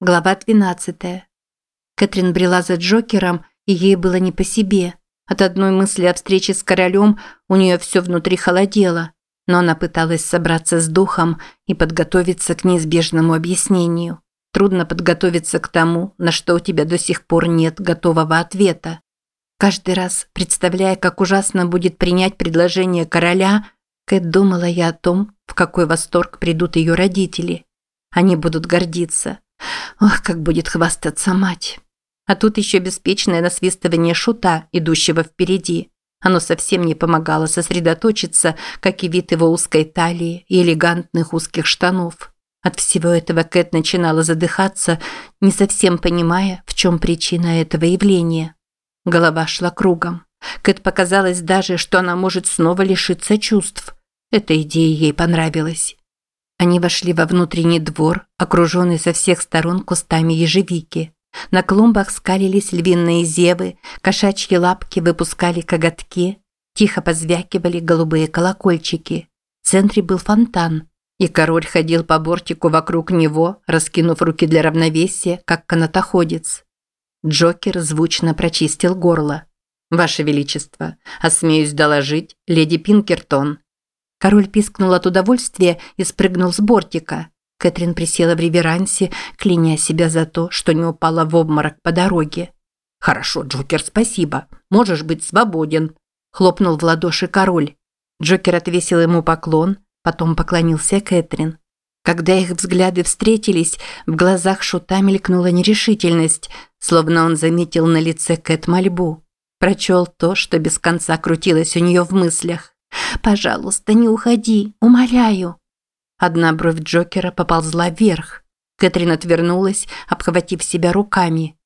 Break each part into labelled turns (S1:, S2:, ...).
S1: Глава 12. Кэтрин брела за Джокером, и ей было не по себе. От одной мысли о встрече с королем у нее все внутри холодело, но она пыталась собраться с духом и подготовиться к неизбежному объяснению. Трудно подготовиться к тому, на что у тебя до сих пор нет готового ответа. Каждый раз, представляя, как ужасно будет принять предложение короля, Кэт думала я о том, в какой восторг придут ее родители. Они будут гордиться. Ох, как будет хвастаться мать. А тут еще беспечное насвистывание шута, идущего впереди. Оно совсем не помогало сосредоточиться, как и вид его узкой талии и элегантных узких штанов. От всего этого Кэт начинала задыхаться, не совсем понимая, в чем причина этого явления. Голова шла кругом. Кэт показалось даже, что она может снова лишиться чувств. Эта идея ей понравилась. Они вошли во внутренний двор, окруженный со всех сторон кустами ежевики. На клумбах скалились львиные зевы, кошачьи лапки выпускали коготки, тихо позвякивали голубые колокольчики. В центре был фонтан, и король ходил по бортику вокруг него, раскинув руки для равновесия, как канатоходец. Джокер звучно прочистил горло. «Ваше Величество, осмеюсь доложить, леди Пинкертон, Король пискнул от удовольствия и спрыгнул с бортика. Кэтрин присела в реверансе, кляня себя за то, что не упала в обморок по дороге. «Хорошо, Джокер, спасибо. Можешь быть свободен», – хлопнул в ладоши король. Джокер отвесил ему поклон, потом поклонился Кэтрин. Когда их взгляды встретились, в глазах Шута мелькнула нерешительность, словно он заметил на лице Кэт мольбу. Прочел то, что без конца крутилось у нее в мыслях. Пожалуйста, не уходи, умоляю. Одна бровь Джокера поползла вверх. Кэтрин отвернулась, обхватив себя руками.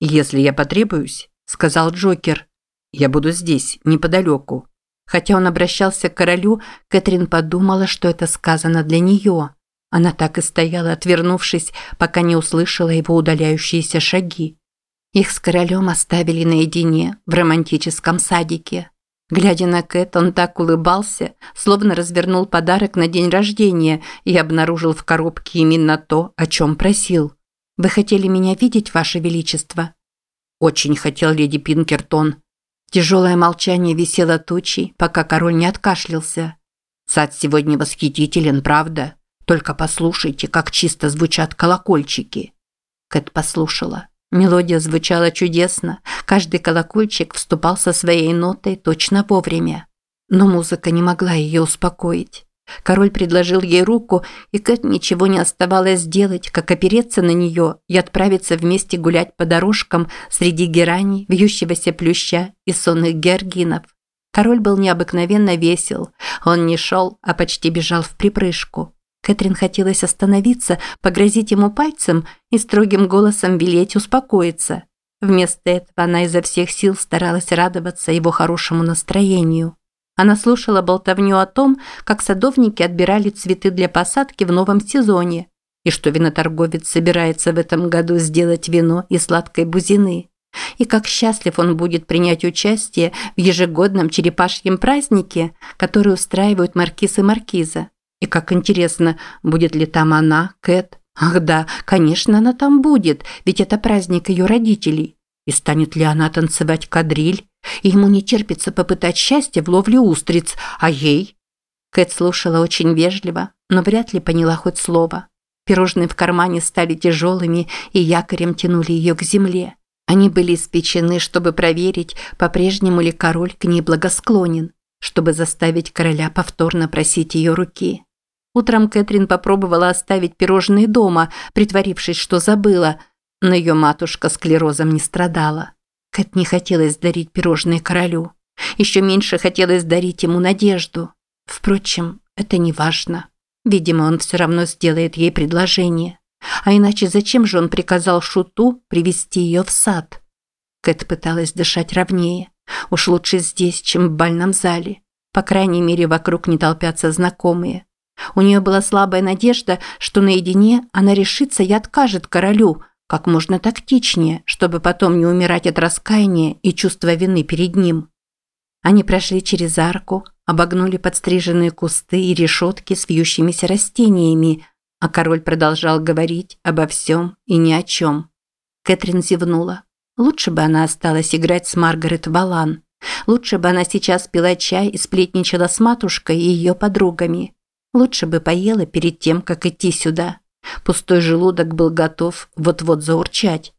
S1: «Если я потребуюсь», – сказал Джокер, – «я буду здесь, неподалеку». Хотя он обращался к королю, Кэтрин подумала, что это сказано для нее. Она так и стояла, отвернувшись, пока не услышала его удаляющиеся шаги. Их с королем оставили наедине в романтическом садике. Глядя на Кэт, он так улыбался, словно развернул подарок на день рождения и обнаружил в коробке именно то, о чем просил. «Вы хотели меня видеть, Ваше Величество?» «Очень хотел леди Пинкертон». Тяжелое молчание висело тучей, пока король не откашлялся. «Сад сегодня восхитителен, правда? Только послушайте, как чисто звучат колокольчики». Кэт послушала. Мелодия звучала чудесно, каждый колокольчик вступал со своей нотой точно вовремя. Но музыка не могла ее успокоить. Король предложил ей руку, и Кэт ничего не оставалось сделать, как опереться на нее и отправиться вместе гулять по дорожкам среди герани, вьющегося плюща и сонных георгинов. Король был необыкновенно весел. Он не шел, а почти бежал в припрыжку. Кэтрин хотелось остановиться, погрозить ему пальцем и строгим голосом велеть успокоиться. Вместо этого она изо всех сил старалась радоваться его хорошему настроению. Она слушала болтовню о том, как садовники отбирали цветы для посадки в новом сезоне, и что виноторговец собирается в этом году сделать вино из сладкой бузины, и как счастлив он будет принять участие в ежегодном черепашьем празднике, который устраивают маркиз и маркиза. И как интересно, будет ли там она, Кэт? Ах да, конечно, она там будет, ведь это праздник ее родителей. И станет ли она танцевать кадриль? И ему не терпится попытать счастье в ловле устриц, а ей? Кэт слушала очень вежливо, но вряд ли поняла хоть слово. Пирожные в кармане стали тяжелыми и якорем тянули ее к земле. Они были испечены, чтобы проверить, по-прежнему ли король к ней благосклонен, чтобы заставить короля повторно просить ее руки. Утром Кэтрин попробовала оставить пирожные дома, притворившись, что забыла, но ее матушка склерозом не страдала. Кэт не хотелось дарить пирожные королю. Еще меньше хотелось дарить ему надежду. Впрочем, это не важно. Видимо, он все равно сделает ей предложение. А иначе зачем же он приказал Шуту привести ее в сад? Кэт пыталась дышать ровнее. Уж лучше здесь, чем в бальном зале. По крайней мере, вокруг не толпятся знакомые. У нее была слабая надежда, что наедине она решится и откажет королю, как можно тактичнее, чтобы потом не умирать от раскаяния и чувства вины перед ним. Они прошли через арку, обогнули подстриженные кусты и решетки с вьющимися растениями, а король продолжал говорить обо всем и ни о чем. Кэтрин зевнула. Лучше бы она осталась играть с Маргарет Валан. Лучше бы она сейчас пила чай и сплетничала с матушкой и ее подругами. Лучше бы поела перед тем, как идти сюда. Пустой желудок был готов вот-вот заурчать.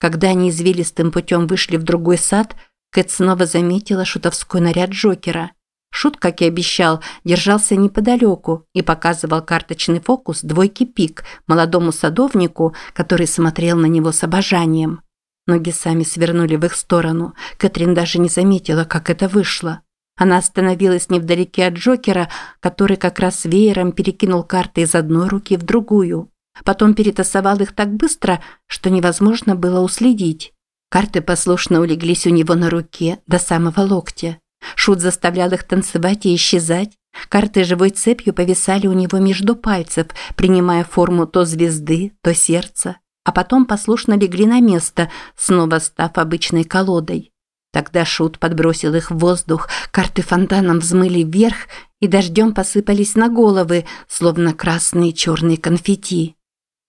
S1: Когда они извилистым путем вышли в другой сад, Кэт снова заметила шутовской наряд Джокера. Шут, как и обещал, держался неподалеку и показывал карточный фокус двойки пик молодому садовнику, который смотрел на него с обожанием. Ноги сами свернули в их сторону. Кэтрин даже не заметила, как это вышло. Она остановилась невдалеке от Джокера, который как раз веером перекинул карты из одной руки в другую. Потом перетасовал их так быстро, что невозможно было уследить. Карты послушно улеглись у него на руке до самого локтя. Шут заставлял их танцевать и исчезать. Карты живой цепью повисали у него между пальцев, принимая форму то звезды, то сердца, а потом послушно легли на место, снова став обычной колодой. Тогда Шут подбросил их в воздух, карты фонтаном взмыли вверх и дождем посыпались на головы, словно красные и черные конфетти.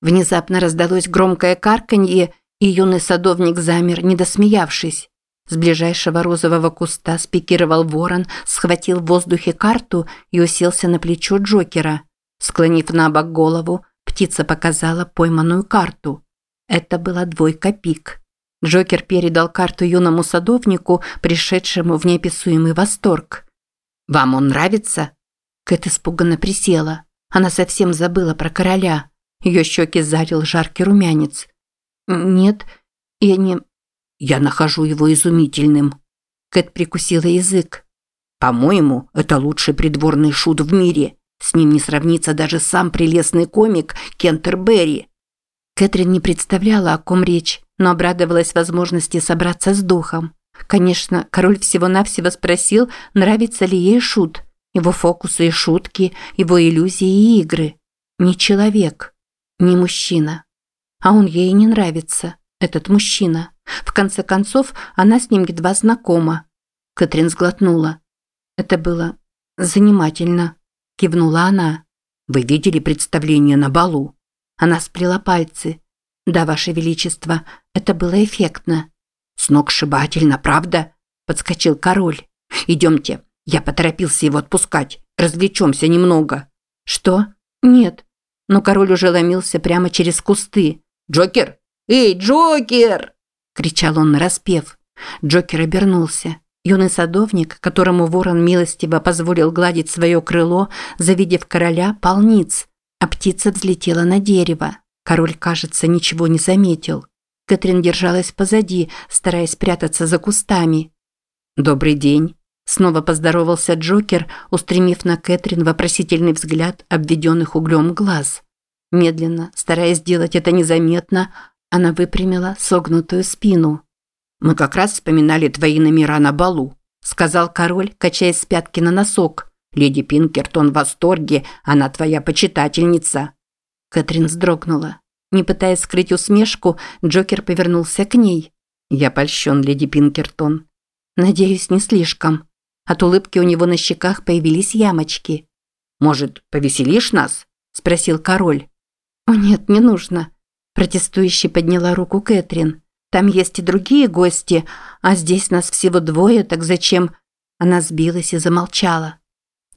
S1: Внезапно раздалось громкое карканье, и юный садовник замер, не досмеявшись. С ближайшего розового куста спикировал ворон, схватил в воздухе карту и уселся на плечо Джокера. Склонив на бок голову, птица показала пойманную карту. Это была двойка пик. Джокер передал карту юному садовнику, пришедшему в неописуемый восторг. «Вам он нравится?» Кэт испуганно присела. Она совсем забыла про короля. Ее щеки зарил жаркий румянец. «Нет, я не...» «Я нахожу его изумительным». Кэт прикусила язык. «По-моему, это лучший придворный шут в мире. С ним не сравнится даже сам прелестный комик Кентерберри». Кэтрин не представляла, о ком речь, но обрадовалась возможности собраться с духом. Конечно, король всего-навсего спросил, нравится ли ей шут, его фокусы и шутки, его иллюзии и игры. Не человек, не мужчина. А он ей не нравится, этот мужчина. В конце концов, она с ним едва знакома. Кэтрин сглотнула. Это было занимательно, кивнула она. Вы видели представление на балу? Она сплела пальцы. Да, ваше величество, это было эффектно. Сногсшибательно, правда? подскочил король. Идемте, я поторопился его отпускать. Развлечемся немного. Что? Нет. Но король уже ломился прямо через кусты. Джокер! Эй, Джокер! кричал он нараспев. Джокер обернулся. Юный садовник, которому ворон милостиво позволил гладить свое крыло, завидев короля, полниц, а птица взлетела на дерево. Король, кажется, ничего не заметил. Кэтрин держалась позади, стараясь прятаться за кустами. «Добрый день», – снова поздоровался Джокер, устремив на Кэтрин вопросительный взгляд обведенных углем глаз. Медленно, стараясь сделать это незаметно, она выпрямила согнутую спину. «Мы как раз вспоминали твои номера на балу», – сказал король, качаясь с пятки на носок. «Леди Пинкертон в восторге, она твоя почитательница». Кэтрин вздрогнула. Не пытаясь скрыть усмешку, Джокер повернулся к ней. «Я польщен, леди Пинкертон». «Надеюсь, не слишком». От улыбки у него на щеках появились ямочки. «Может, повеселишь нас?» – спросил король. «О нет, не нужно». Протестующий подняла руку Кэтрин. «Там есть и другие гости, а здесь нас всего двое, так зачем...» Она сбилась и замолчала.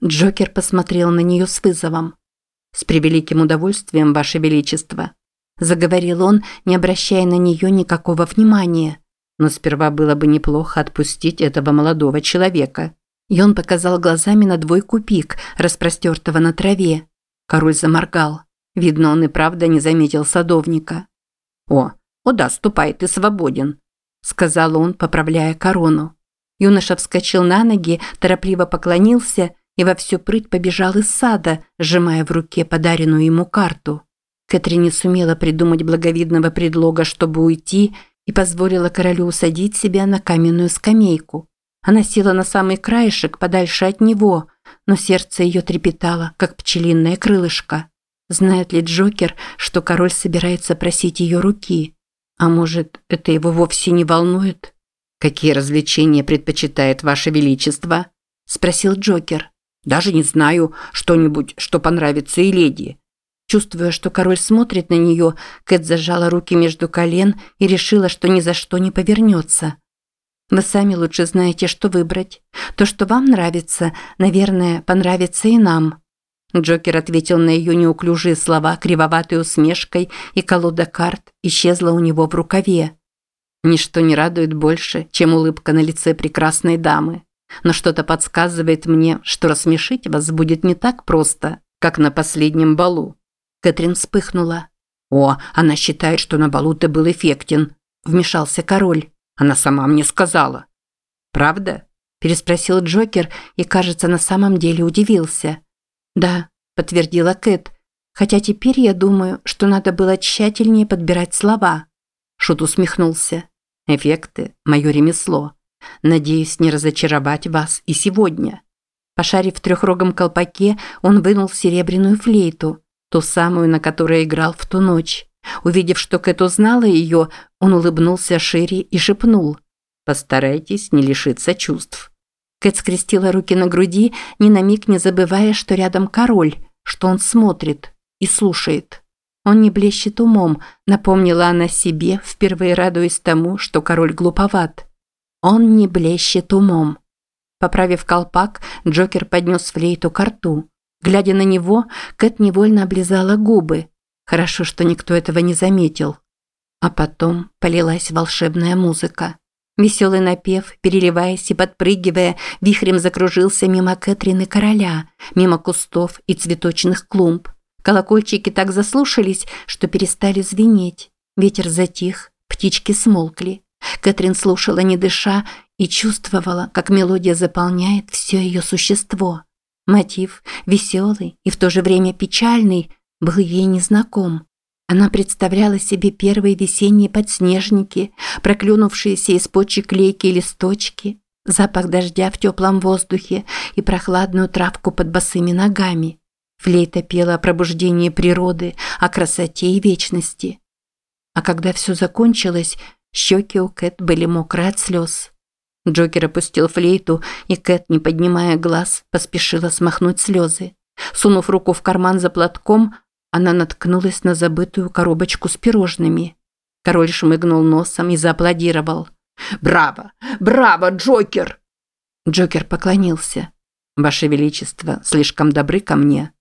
S1: Джокер посмотрел на нее с вызовом. «С превеликим удовольствием, Ваше Величество», – заговорил он, не обращая на нее никакого внимания. «Но сперва было бы неплохо отпустить этого молодого человека». И он показал глазами на двойку пик, распростертого на траве. Король заморгал. Видно, он и правда не заметил садовника. «О, о да, ступай, ты свободен», – сказал он, поправляя корону. Юноша вскочил на ноги, торопливо поклонился и во всю прыть побежал из сада, сжимая в руке подаренную ему карту. Кэтрин не сумела придумать благовидного предлога, чтобы уйти, и позволила королю усадить себя на каменную скамейку. Она села на самый краешек, подальше от него, но сердце ее трепетало, как пчелиное крылышко. Знает ли Джокер, что король собирается просить ее руки? А может, это его вовсе не волнует? «Какие развлечения предпочитает Ваше Величество?» – спросил Джокер. «Даже не знаю, что-нибудь, что понравится и леди. Чувствуя, что король смотрит на нее, Кэт зажала руки между колен и решила, что ни за что не повернется. Вы сами лучше знаете, что выбрать. То, что вам нравится, наверное, понравится и нам. Джокер ответил на ее неуклюжие слова кривоватой усмешкой, и колода карт исчезла у него в рукаве. Ничто не радует больше, чем улыбка на лице прекрасной дамы. Но что-то подсказывает мне, что рассмешить вас будет не так просто, как на последнем балу. Кэтрин вспыхнула. «О, она считает, что на балу ты был эффектен», – вмешался король. «Она сама мне сказала». «Правда?» – переспросил Джокер и, кажется, на самом деле удивился. «Да», – подтвердила Кэт, «хотя теперь я думаю, что надо было тщательнее подбирать слова». Шут усмехнулся. «Эффекты – мое ремесло. Надеюсь не разочаровать вас и сегодня». Пошарив в трехрогом колпаке, он вынул серебряную флейту, ту самую, на которой играл в ту ночь. Увидев, что Кэт узнала ее, он улыбнулся шире и шепнул. «Постарайтесь не лишиться чувств». Кэт скрестила руки на груди, ни на миг не забывая, что рядом король, что он смотрит и слушает. Он не блещет умом, напомнила она себе, впервые радуясь тому, что король глуповат. Он не блещет умом. Поправив колпак, Джокер поднес флейту к рту. Глядя на него, Кэт невольно облизала губы. Хорошо, что никто этого не заметил. А потом полилась волшебная музыка. Веселый напев, переливаясь и подпрыгивая, вихрем закружился мимо Кэтрин и короля, мимо кустов и цветочных клумб. Колокольчики так заслушались, что перестали звенеть. Ветер затих, птички смолкли. Кэтрин слушала, не дыша, и чувствовала, как мелодия заполняет все ее существо. Мотив, веселый и в то же время печальный, был ей незнаком. Она представляла себе первые весенние подснежники, проклюнувшиеся из почек клейкие листочки, запах дождя в теплом воздухе и прохладную травку под босыми ногами. Флейта пела о пробуждении природы, о красоте и вечности. А когда все закончилось, щеки у Кэт были мокрые от слез. Джокер опустил флейту, и Кэт, не поднимая глаз, поспешила смахнуть слезы. Сунув руку в карман за платком, она наткнулась на забытую коробочку с пирожными. Король шмыгнул носом и зааплодировал. «Браво! Браво, Джокер!» Джокер поклонился. «Ваше Величество, слишком добры ко мне».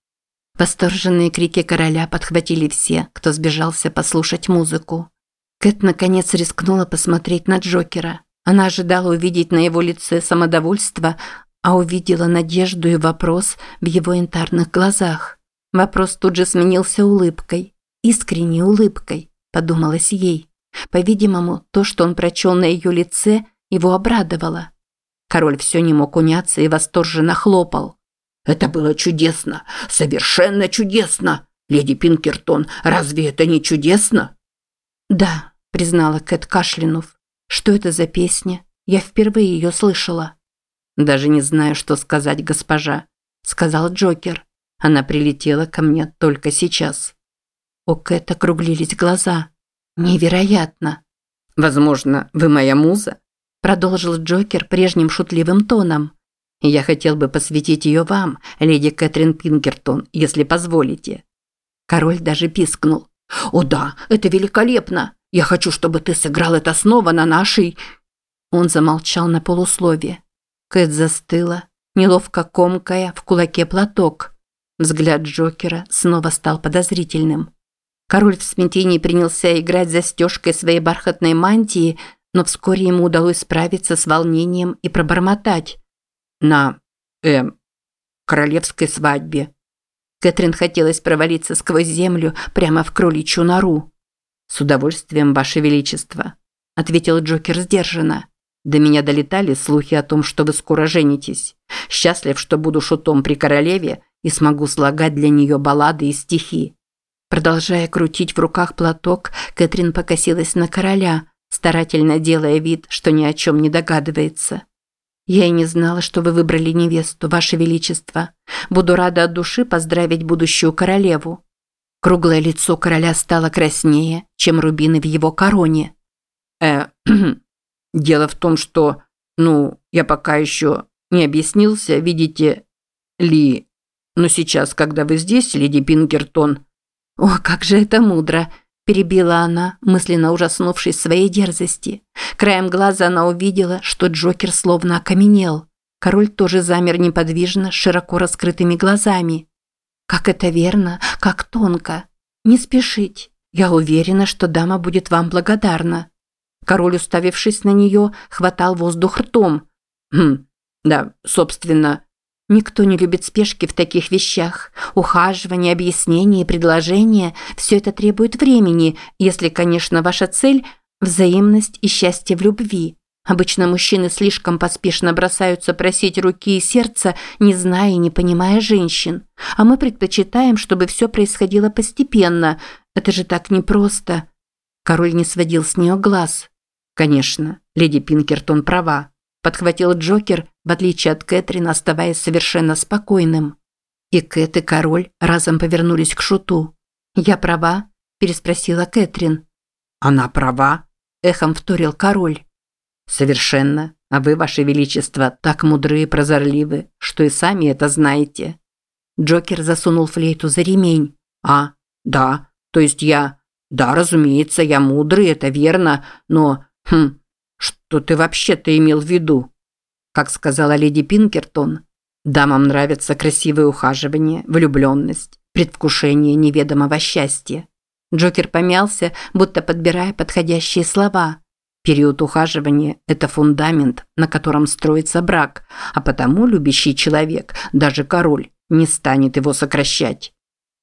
S1: Восторженные крики короля подхватили все, кто сбежался послушать музыку. Кэт наконец рискнула посмотреть на Джокера. Она ожидала увидеть на его лице самодовольство, а увидела надежду и вопрос в его янтарных глазах. Вопрос тут же сменился улыбкой. Искренней улыбкой, подумалось ей. По-видимому, то, что он прочел на ее лице, его обрадовало. Король все не мог уняться и восторженно хлопал. «Это было чудесно! Совершенно чудесно! Леди Пинкертон, разве это не чудесно?» «Да», – признала Кэт, кашлянув. Что это за песня? Я впервые ее слышала. Даже не знаю, что сказать, госпожа, сказал Джокер. Она прилетела ко мне только сейчас. У Кэт округлились глаза. Невероятно. Возможно, вы моя муза? Продолжил Джокер прежним шутливым тоном. Я хотел бы посвятить ее вам, леди Кэтрин Пинкертон, если позволите. Король даже пискнул. «О да, это великолепно! Я хочу, чтобы ты сыграл это снова на нашей...» Он замолчал на полусловие. Кэт застыла, неловко комкая в кулаке платок. Взгляд Джокера снова стал подозрительным. Король в смятении принялся играть застежкой своей бархатной мантии, но вскоре ему удалось справиться с волнением и пробормотать. «На... э... королевской свадьбе». Кэтрин хотелось провалиться сквозь землю прямо в кроличью нору. «С удовольствием, Ваше Величество», – ответил Джокер сдержанно. «До меня долетали слухи о том, что вы скоро женитесь. Счастлив, что буду шутом при королеве и смогу слагать для нее баллады и стихи». Продолжая крутить в руках платок, Кэтрин покосилась на короля, старательно делая вид, что ни о чем не догадывается. «Я и не знала, что вы выбрали невесту, Ваше Величество. Буду рада от души поздравить будущую королеву. Круглое лицо короля стало краснее, чем рубины в его короне. Э, дело в том, что, ну, я пока еще не объяснился, видите ли. Но сейчас, когда вы здесь, леди Пинкертон, «О, как же это мудро!» – перебила она, мысленно ужаснувшись своей дерзости. Краем глаза она увидела, что Джокер словно окаменел. Король тоже замер неподвижно, широко раскрытыми глазами. «Как это верно, как тонко! Не спешить! Я уверена, что дама будет вам благодарна!» Король, уставившись на нее, хватал воздух ртом. «Хм, да, собственно, Никто не любит спешки в таких вещах. Ухаживание, объяснение предложение – все это требует времени, если, конечно, ваша цель – взаимность и счастье в любви. Обычно мужчины слишком поспешно бросаются просить руки и сердца, не зная и не понимая женщин. А мы предпочитаем, чтобы все происходило постепенно. Это же так непросто. Король не сводил с нее глаз. Конечно, леди Пинкертон права подхватил Джокер, в отличие от Кэтрин, оставаясь совершенно спокойным. И Кэт, и король разом повернулись к шуту. «Я права?» – переспросила Кэтрин.
S2: «Она права?» – эхом вторил король. «Совершенно. А вы, ваше величество, так мудры и прозорливы, что и сами это знаете».
S1: Джокер засунул флейту за ремень.
S2: «А, да, то есть я... Да, разумеется, я мудрый, это верно, но... Хм, что ты вообще-то имел в виду? Как сказала леди Пинкертон, дамам нравятся красивые ухаживания, влюбленность, предвкушение неведомого счастья.
S1: Джокер помялся, будто подбирая подходящие слова.
S2: Период ухаживания – это фундамент, на котором строится брак, а потому любящий человек, даже король, не станет его сокращать.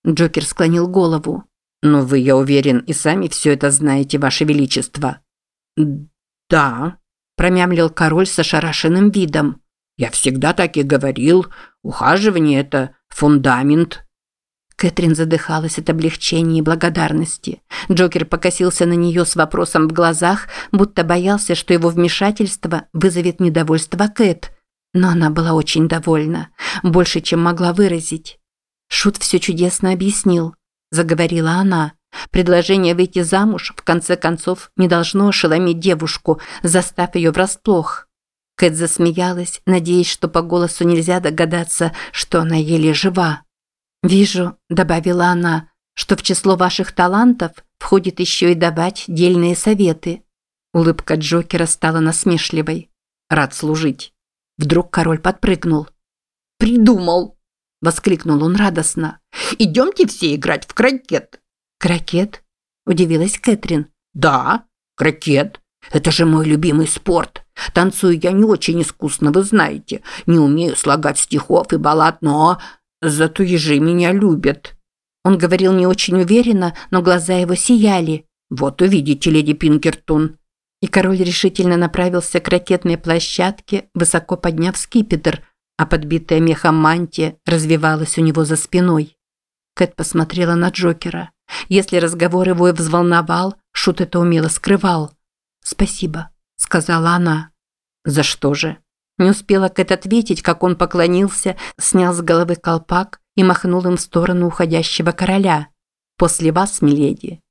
S1: Джокер склонил голову.
S2: «Но вы, я уверен, и сами все это знаете, Ваше Величество».
S1: «Да», – промямлил король с ошарашенным видом.
S2: «Я всегда так и говорил. Ухаживание – это фундамент».
S1: Кэтрин задыхалась от облегчения и благодарности. Джокер покосился на нее с вопросом в глазах, будто боялся, что его вмешательство вызовет недовольство Кэт. Но она была очень довольна, больше, чем могла выразить. Шут все чудесно объяснил, заговорила она. Предложение выйти замуж, в конце концов, не должно ошеломить девушку, застав ее врасплох. Кэт засмеялась, надеясь, что по голосу нельзя догадаться, что она еле жива. «Вижу», – добавила она, – «что в число ваших талантов входит еще и давать дельные советы». Улыбка Джокера стала насмешливой. «Рад служить». Вдруг король подпрыгнул.
S2: «Придумал!» – воскликнул он радостно. «Идемте все играть в крокет!»
S1: «Крокет?» – удивилась Кэтрин.
S2: «Да, крокет. Это же мой любимый спорт. Танцую я не очень искусно, вы знаете. Не умею слагать стихов и баллад, но зато ежи меня любят».
S1: Он говорил не очень уверенно, но глаза его сияли.
S2: «Вот увидите, леди Пинкертон».
S1: И король решительно направился к ракетной площадке, высоко подняв скипетр, а подбитая мехом мантия развивалась у него за спиной. Кэт посмотрела на Джокера. Если разговор его и взволновал, Шут это умело скрывал. «Спасибо», – сказала она.
S2: «За что же?»
S1: Не успела Кэт ответить, как он поклонился, снял с головы колпак и махнул им в сторону уходящего короля. «После вас, миледи».